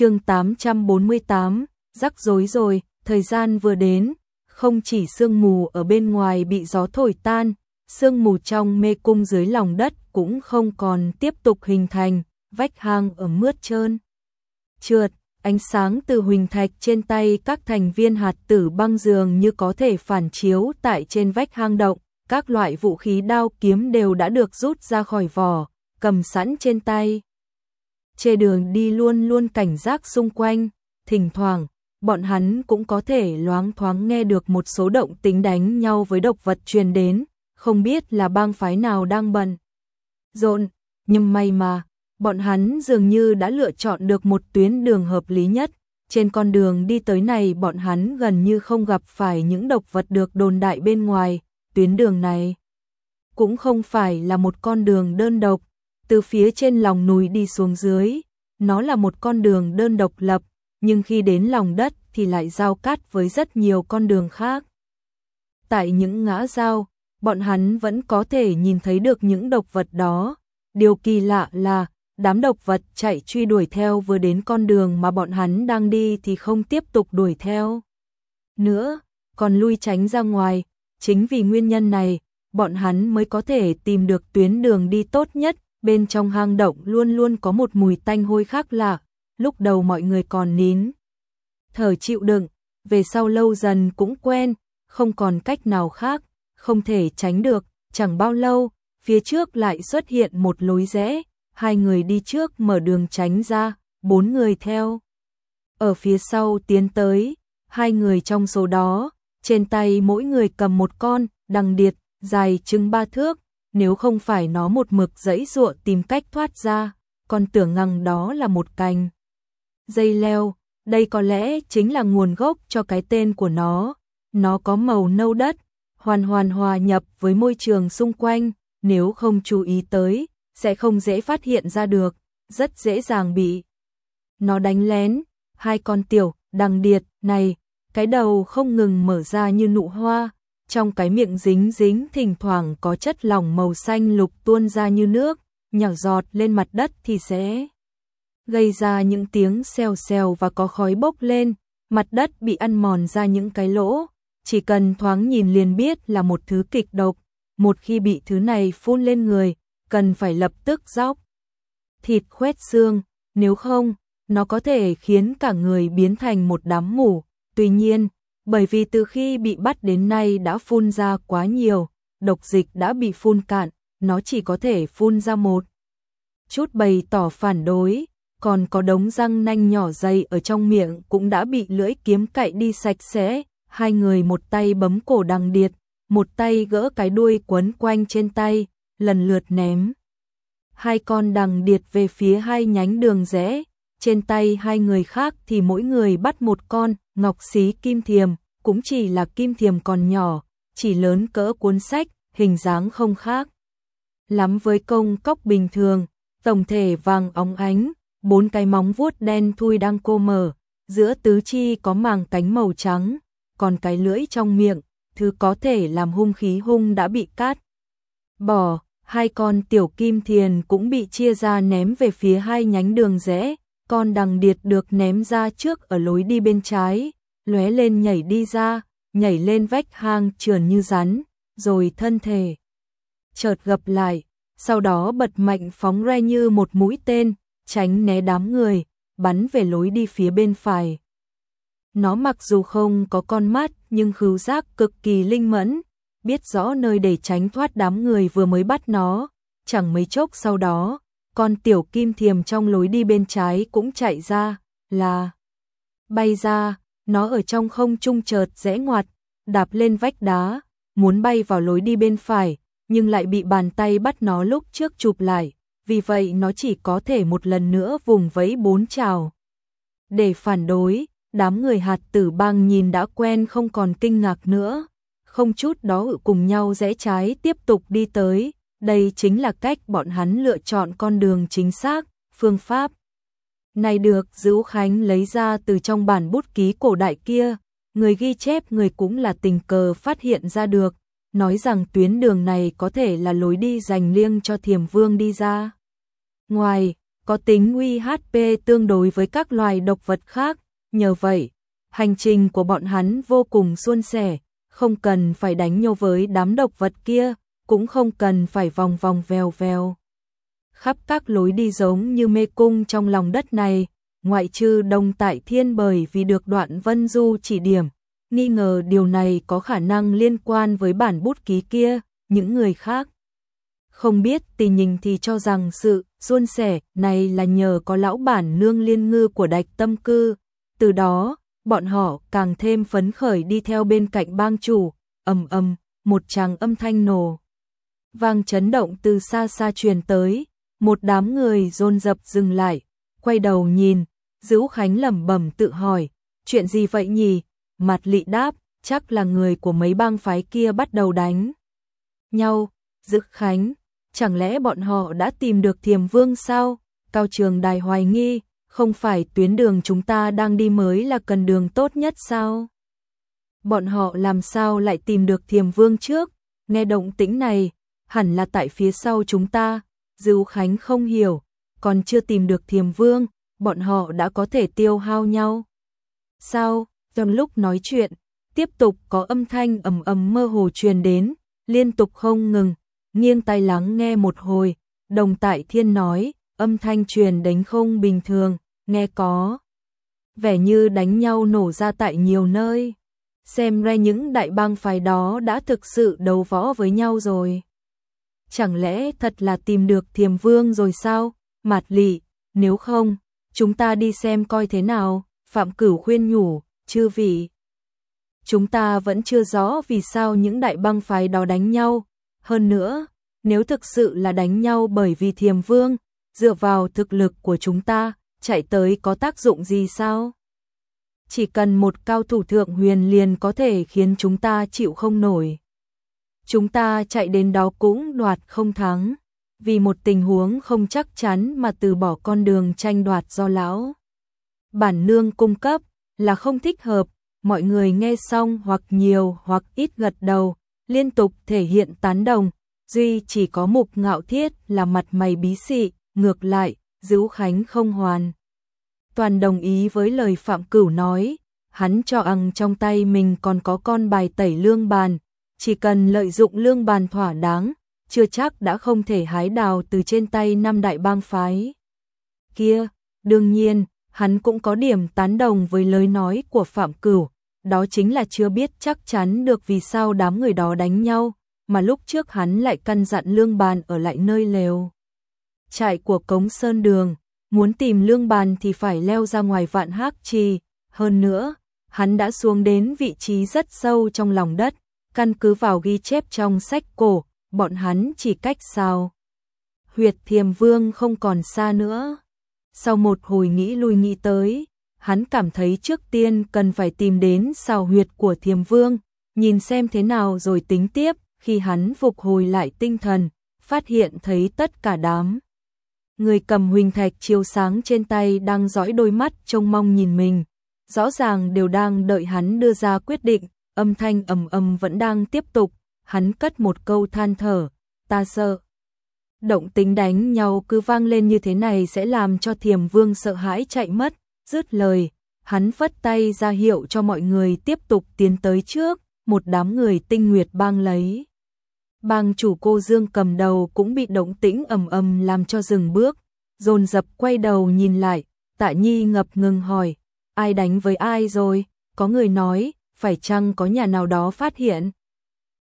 chương 848, rắc rối rồi, thời gian vừa đến, không chỉ sương mù ở bên ngoài bị gió thổi tan, sương mù trong mê cung dưới lòng đất cũng không còn tiếp tục hình thành, vách hang ở mướt trơn. Trượt, ánh sáng từ huỳnh thạch trên tay các thành viên hạt tử băng dường như có thể phản chiếu tại trên vách hang động, các loại vũ khí đao kiếm đều đã được rút ra khỏi vỏ, cầm sẵn trên tay. Trên đường đi luôn luôn cảnh giác xung quanh, thỉnh thoảng, bọn hắn cũng có thể loáng thoáng nghe được một số động tính đánh nhau với độc vật truyền đến, không biết là bang phái nào đang bận. Rộn, nhưng may mà, bọn hắn dường như đã lựa chọn được một tuyến đường hợp lý nhất. Trên con đường đi tới này bọn hắn gần như không gặp phải những độc vật được đồn đại bên ngoài, tuyến đường này cũng không phải là một con đường đơn độc, từ phía trên lòng núi đi xuống dưới, nó là một con đường đơn độc lập, nhưng khi đến lòng đất thì lại giao cắt với rất nhiều con đường khác. Tại những ngã giao, bọn hắn vẫn có thể nhìn thấy được những độc vật đó. Điều kỳ lạ là, đám độc vật chạy truy đuổi theo vừa đến con đường mà bọn hắn đang đi thì không tiếp tục đuổi theo. Nữa, còn lui tránh ra ngoài, chính vì nguyên nhân này, bọn hắn mới có thể tìm được tuyến đường đi tốt nhất, bên trong hang động luôn luôn có một mùi tanh hôi khác lạ, lúc đầu mọi người còn nín. Thở chịu đựng, về sau lâu dần cũng quen, không còn cách nào khác, không thể tránh được, chẳng bao lâu, phía trước lại xuất hiện một lối rẽ, hai người đi trước mở đường tránh ra, bốn người theo. Ở phía sau tiến tới, hai người trong số đó, trên tay mỗi người cầm một con, đằng điệt, dài chừng ba thước, nếu không phải nó một mực dẫy dụa tìm cách thoát ra, còn tưởng ngằng đó là một cành. Dây leo, đây có lẽ chính là nguồn gốc cho cái tên của nó, nó có màu nâu đất, hoàn hoàn hòa nhập với môi trường xung quanh, nếu không chú ý tới, sẽ không dễ phát hiện ra được, rất dễ dàng bị. Nó đánh lén, hai con tiểu, đằng điệt, này, cái đầu không ngừng mở ra như nụ hoa, trong cái miệng dính dính thỉnh thoảng có chất lỏng màu xanh lục tuôn ra như nước, nhỏ giọt lên mặt đất thì sẽ gây ra những tiếng xèo xèo và có khói bốc lên, mặt đất bị ăn mòn ra những cái lỗ, chỉ cần thoáng nhìn liền biết là một thứ kịch độc, một khi bị thứ này phun lên người, cần phải lập tức róc thịt khoét xương, nếu không, nó có thể khiến cả người biến thành một đám mủ. Tuy nhiên, bởi vì từ khi bị bắt đến nay đã phun ra quá nhiều, độc dịch đã bị phun cạn, nó chỉ có thể phun ra một. Chút bày tỏ phản đối, còn có đống răng nanh nhỏ dày ở trong miệng cũng đã bị lưỡi kiếm cạy đi sạch sẽ, hai người một tay bấm cổ đằng điệt, một tay gỡ cái đuôi quấn quanh trên tay, lần lượt ném. Hai con đằng điệt về phía hai nhánh đường rẽ, trên tay hai người khác thì mỗi người bắt một con, ngọc xí kim thiềm, cũng chỉ là kim thiềm còn nhỏ, chỉ lớn cỡ cuốn sách, hình dáng không khác. Lắm với công cốc bình thường, tổng thể vàng óng ánh, bốn cái móng vuốt đen thui đang cô mở, giữa tứ chi có màng cánh màu trắng, còn cái lưỡi trong miệng, thứ có thể làm hung khí hung đã bị cắt. Bỏ, hai con tiểu kim thiền cũng bị chia ra ném về phía hai nhánh đường rẽ, con đằng điệt được ném ra trước ở lối đi bên trái, lóe lên nhảy đi ra, nhảy lên vách hang trườn như rắn, rồi thân thể chợt gập lại, sau đó bật mạnh phóng ra như một mũi tên, tránh né đám người, bắn về lối đi phía bên phải. Nó mặc dù không có con mắt nhưng khứu giác cực kỳ linh mẫn, biết rõ nơi để tránh thoát đám người vừa mới bắt nó, chẳng mấy chốc sau đó, con tiểu kim thiềm trong lối đi bên trái cũng chạy ra, là bay ra, nó ở trong không trung chợt rẽ ngoặt, đạp lên vách đá, muốn bay vào lối đi bên phải, nhưng lại bị bàn tay bắt nó lúc trước chụp lại, vì vậy nó chỉ có thể một lần nữa vùng vẫy bốn trào. Để phản đối, đám người hạt tử băng nhìn đã quen không còn kinh ngạc nữa, không chút đó ự cùng nhau rẽ trái tiếp tục đi tới, đây chính là cách bọn hắn lựa chọn con đường chính xác, phương pháp. Này được Dữ Khánh lấy ra từ trong bản bút ký cổ đại kia, người ghi chép người cũng là tình cờ phát hiện ra được, nói rằng tuyến đường này có thể là lối đi dành riêng cho thiềm vương đi ra. Ngoài, có tính nguy HP tương đối với các loài độc vật khác, nhờ vậy, hành trình của bọn hắn vô cùng suôn sẻ, không cần phải đánh nhau với đám độc vật kia, cũng không cần phải vòng vòng vèo vèo. Khắp các lối đi giống như mê cung trong lòng đất này, ngoại trừ Đông Tại Thiên bởi vì được đoạn Vân Du chỉ điểm, nghi ngờ điều này có khả năng liên quan với bản bút ký kia, những người khác. Không biết tì nhìn thì cho rằng sự suôn sẻ này là nhờ có lão bản nương liên ngư của đạch tâm cư, từ đó bọn họ càng thêm phấn khởi đi theo bên cạnh bang chủ, ầm ầm, một tràng âm thanh nổ. Vang chấn động từ xa xa truyền tới, một đám người dồn dập dừng lại, quay đầu nhìn, Dữu Khánh lẩm bẩm tự hỏi, chuyện gì vậy nhỉ? Mặt lị đáp, chắc là người của mấy bang phái kia bắt đầu đánh nhau. Dữ Khánh, chẳng lẽ bọn họ đã tìm được thiềm vương sao? Cao trường đài hoài nghi, không phải tuyến đường chúng ta đang đi mới là cần đường tốt nhất sao? Bọn họ làm sao lại tìm được thiềm vương trước? Nghe động tĩnh này, hẳn là tại phía sau chúng ta. Dư Khánh không hiểu, còn chưa tìm được thiềm vương, bọn họ đã có thể tiêu hao nhau. Sao? Trong lúc nói chuyện, tiếp tục có âm thanh ầm ầm mơ hồ truyền đến, liên tục không ngừng, nghiêng tai lắng nghe một hồi, đồng tại thiên nói, âm thanh truyền đánh không bình thường, nghe có vẻ như đánh nhau nổ ra tại nhiều nơi. Xem ra những đại bang phái đó đã thực sự đấu võ với nhau rồi. Chẳng lẽ thật là tìm được thiềm vương rồi sao? Mạt lị, nếu không, chúng ta đi xem coi thế nào, Phạm Cửu khuyên nhủ, chư vị. Chúng ta vẫn chưa rõ vì sao những đại băng phái đó đánh nhau, hơn nữa, nếu thực sự là đánh nhau bởi vì thiềm vương, dựa vào thực lực của chúng ta, chạy tới có tác dụng gì sao? Chỉ cần một cao thủ thượng huyền liền có thể khiến chúng ta chịu không nổi. Chúng ta chạy đến đó cũng đoạt không thắng, vì một tình huống không chắc chắn mà từ bỏ con đường tranh đoạt do lão. Bản nương cung cấp là không thích hợp, mọi người nghe xong hoặc nhiều hoặc ít gật đầu, liên tục thể hiện tán đồng, duy chỉ có mục ngạo thiết là mặt mày bí xị, ngược lại, Dữu Khánh không hoàn. Toàn đồng ý với lời Phạm Cửu nói, hắn cho ăn trong tay mình còn có con bài tẩy lương bàn, chỉ cần lợi dụng lương bàn thỏa đáng, chưa chắc đã không thể hái đào từ trên tay năm đại bang phái. Kia, đương nhiên, hắn cũng có điểm tán đồng với lời nói của Phạm Cửu, đó chính là chưa biết chắc chắn được vì sao đám người đó đánh nhau, mà lúc trước hắn lại căn dặn lương bàn ở lại nơi lều. Trại của Cống Sơn Đường, muốn tìm lương bàn thì phải leo ra ngoài vạn hác trì, hơn nữa, hắn đã xuống đến vị trí rất sâu trong lòng đất, căn cứ vào ghi chép trong sách cổ, bọn hắn chỉ cách sao. Huyệt thiềm vương không còn xa nữa. Sau một hồi nghĩ lui nghĩ tới, hắn cảm thấy trước tiên cần phải tìm đến sao huyệt của thiềm vương, nhìn xem thế nào rồi tính tiếp, khi hắn phục hồi lại tinh thần, phát hiện thấy tất cả đám. Người cầm huỳnh thạch chiếu sáng trên tay đang dõi đôi mắt trông mong nhìn mình, rõ ràng đều đang đợi hắn đưa ra quyết định, âm thanh ầm ầm vẫn đang tiếp tục, hắn cất một câu than thở, ta sợ. Động tính đánh nhau cứ vang lên như thế này sẽ làm cho thiềm vương sợ hãi chạy mất, dứt lời, hắn phất tay ra hiệu cho mọi người tiếp tục tiến tới trước, một đám người tinh nguyệt bang lấy. Bang chủ cô Dương cầm đầu cũng bị động tĩnh ầm ầm làm cho dừng bước, dồn dập quay đầu nhìn lại, tạ nhi ngập ngừng hỏi, ai đánh với ai rồi, có người nói, phải chăng có nhà nào đó phát hiện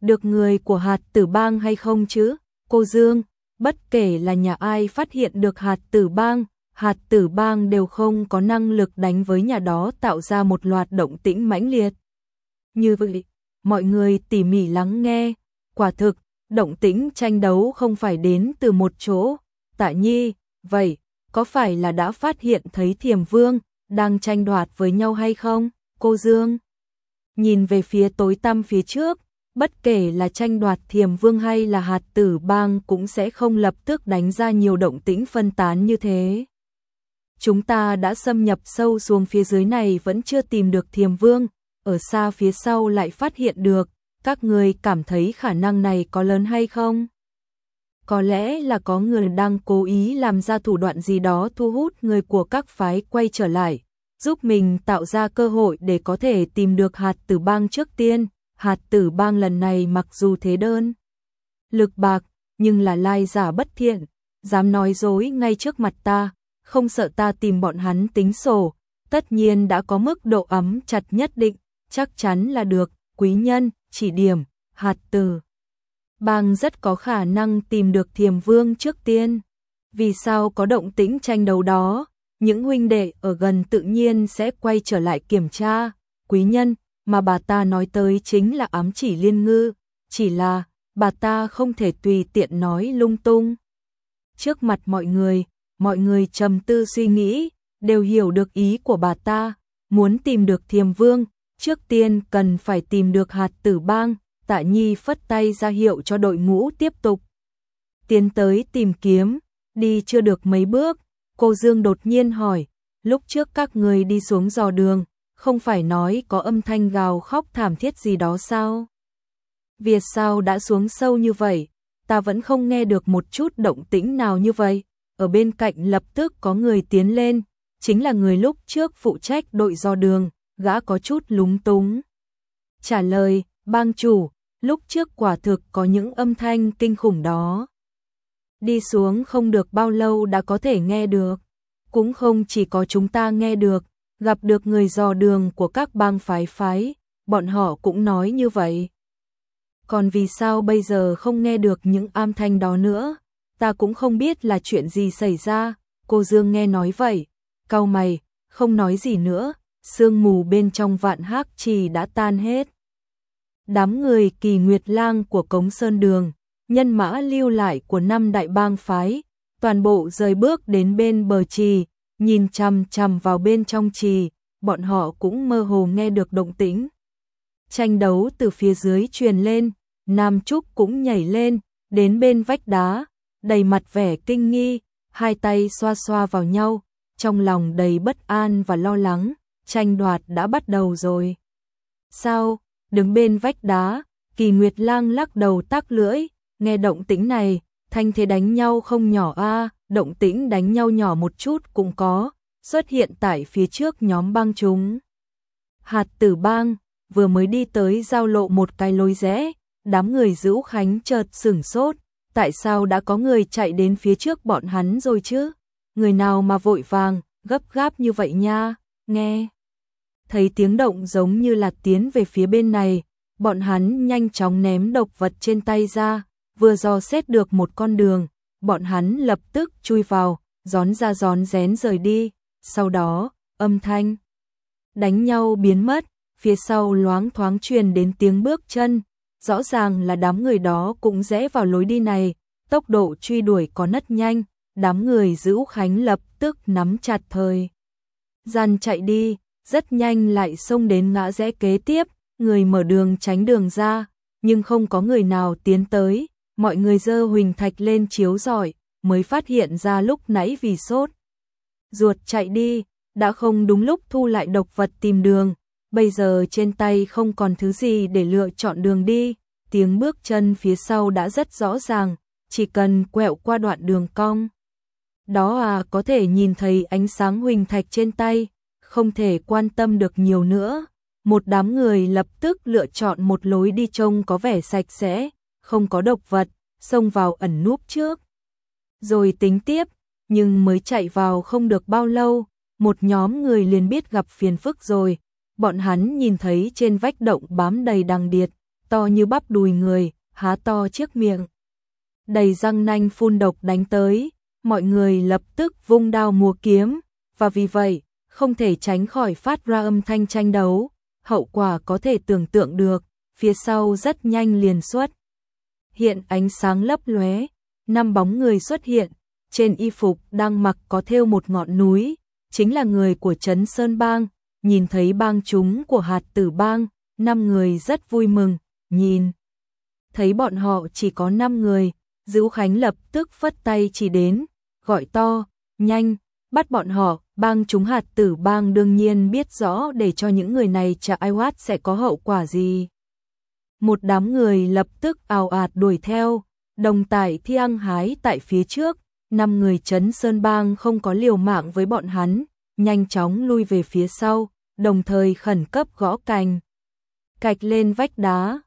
được người của hạt tử bang hay không chứ? Cô Dương, bất kể là nhà ai phát hiện được hạt tử bang, hạt tử bang đều không có năng lực đánh với nhà đó tạo ra một loạt động tĩnh mãnh liệt. Như vậy, mọi người tỉ mỉ lắng nghe, quả thực, động tĩnh tranh đấu không phải đến từ một chỗ. Tạ Nhi, vậy, có phải là đã phát hiện thấy thiềm vương, đang tranh đoạt với nhau hay không? Cô Dương, nhìn về phía tối tăm phía trước, bất kể là tranh đoạt thiềm vương hay là hạt tử bang cũng sẽ không lập tức đánh ra nhiều động tĩnh phân tán như thế. Chúng ta đã xâm nhập sâu xuống phía dưới này vẫn chưa tìm được thiềm vương, ở xa phía sau lại phát hiện được, các người cảm thấy khả năng này có lớn hay không? Có lẽ là có người đang cố ý làm ra thủ đoạn gì đó thu hút người của các phái quay trở lại, giúp mình tạo ra cơ hội để có thể tìm được hạt tử bang trước tiên. Hạt tử bang lần này mặc dù thế đơn, lực bạc, nhưng là lai giả bất thiện, dám nói dối ngay trước mặt ta, không sợ ta tìm bọn hắn tính sổ, tất nhiên đã có mức độ ấm chặt nhất định, chắc chắn là được, quý nhân, chỉ điểm, hạt tử. Bang rất có khả năng tìm được thiềm vương trước tiên. Vì sao có động tĩnh tranh đấu đó, những huynh đệ ở gần tự nhiên sẽ quay trở lại kiểm tra, quý nhân, mà bà ta nói tới chính là ám chỉ liên ngư, chỉ là bà ta không thể tùy tiện nói lung tung. Trước mặt mọi người, mọi người trầm tư suy nghĩ, đều hiểu được ý của bà ta, muốn tìm được thiềm vương, trước tiên cần phải tìm được hạt tử bang, tạ nhi phất tay ra hiệu cho đội ngũ tiếp tục. Tiến tới tìm kiếm, đi chưa được mấy bước, cô Dương đột nhiên hỏi, lúc trước các người đi xuống dò đường, không phải nói có âm thanh gào khóc thảm thiết gì đó sao? Việt sao đã xuống sâu như vậy, ta vẫn không nghe được một chút động tĩnh nào như vậy. Ở bên cạnh lập tức có người tiến lên, chính là người lúc trước phụ trách đội dò đường, gã có chút lúng túng. Trả lời, bang chủ, lúc trước quả thực có những âm thanh kinh khủng đó. Đi xuống không được bao lâu đã có thể nghe được, cũng không chỉ có chúng ta nghe được, gặp được người dò đường của các bang phái phái, bọn họ cũng nói như vậy. Còn vì sao bây giờ không nghe được những âm thanh đó nữa, ta cũng không biết là chuyện gì xảy ra, cô Dương nghe nói vậy, cau mày, không nói gì nữa, sương mù bên trong vạn hắc trì đã tan hết. Đám người kỳ nguyệt lang của Cống Sơn Đường, nhân mã lưu lại của năm đại bang phái, toàn bộ rời bước đến bên bờ trì, nhìn chằm chằm vào bên trong trì, bọn họ cũng mơ hồ nghe được động tĩnh. Tranh đấu từ phía dưới truyền lên, Nam Trúc cũng nhảy lên, đến bên vách đá, đầy mặt vẻ kinh nghi, hai tay xoa xoa vào nhau, trong lòng đầy bất an và lo lắng, tranh đoạt đã bắt đầu rồi. Sao, đứng bên vách đá, kỳ nguyệt lang lắc đầu tác lưỡi, nghe động tĩnh này, thanh thế đánh nhau không nhỏ a động tĩnh đánh nhau nhỏ một chút cũng có, xuất hiện tại phía trước nhóm băng chúng. Hạt tử bang, vừa mới đi tới giao lộ một cái lối rẽ, đám người giữ khánh chợt sửng sốt, tại sao đã có người chạy đến phía trước bọn hắn rồi chứ? Người nào mà vội vàng, gấp gáp như vậy nha, nghe. Thấy tiếng động giống như là tiến về phía bên này, bọn hắn nhanh chóng ném độc vật trên tay ra, vừa dò xét được một con đường, bọn hắn lập tức chui vào, gión ra gión rén rời đi, sau đó, âm thanh đánh nhau biến mất, phía sau loáng thoáng truyền đến tiếng bước chân, rõ ràng là đám người đó cũng rẽ vào lối đi này, tốc độ truy đuổi có nất nhanh, đám người giữ Khánh lập tức nắm chặt thời. Gian chạy đi, rất nhanh lại xông đến ngã rẽ kế tiếp, người mở đường tránh đường ra, nhưng không có người nào tiến tới, mọi người dơ huỳnh thạch lên chiếu giỏi, mới phát hiện ra lúc nãy vì sốt. Ruột chạy đi, đã không đúng lúc thu lại độc vật tìm đường, bây giờ trên tay không còn thứ gì để lựa chọn đường đi, tiếng bước chân phía sau đã rất rõ ràng, chỉ cần quẹo qua đoạn đường cong. Đó à có thể nhìn thấy ánh sáng huỳnh thạch trên tay, không thể quan tâm được nhiều nữa. Một đám người lập tức lựa chọn một lối đi trông có vẻ sạch sẽ, không có độc vật, xông vào ẩn núp trước. Rồi tính tiếp, nhưng mới chạy vào không được bao lâu, một nhóm người liền biết gặp phiền phức rồi. Bọn hắn nhìn thấy trên vách động bám đầy đằng điệt, to như bắp đùi người, há to chiếc miệng. Đầy răng nanh phun độc đánh tới, mọi người lập tức vung đao múa kiếm, và vì vậy, không thể tránh khỏi phát ra âm thanh tranh đấu, hậu quả có thể tưởng tượng được, phía sau rất nhanh liền xuất. Hiện ánh sáng lấp lóe, năm bóng người xuất hiện, trên y phục đang mặc có thêu một ngọn núi, chính là người của Trấn Sơn Bang, nhìn thấy bang chúng của hạt tử bang, năm người rất vui mừng, nhìn. Thấy bọn họ chỉ có năm người, Dữ Khánh lập tức phất tay chỉ đến, gọi to, nhanh, bắt bọn họ, bang chúng hạt tử bang đương nhiên biết rõ để cho những người này trả ai quát sẽ có hậu quả gì. Một đám người lập tức ào ạt đuổi theo, đồng tải thi ăn hái tại phía trước, năm người chấn Sơn Bang không có liều mạng với bọn hắn, nhanh chóng lui về phía sau, đồng thời khẩn cấp gõ cành. Cạch lên vách đá,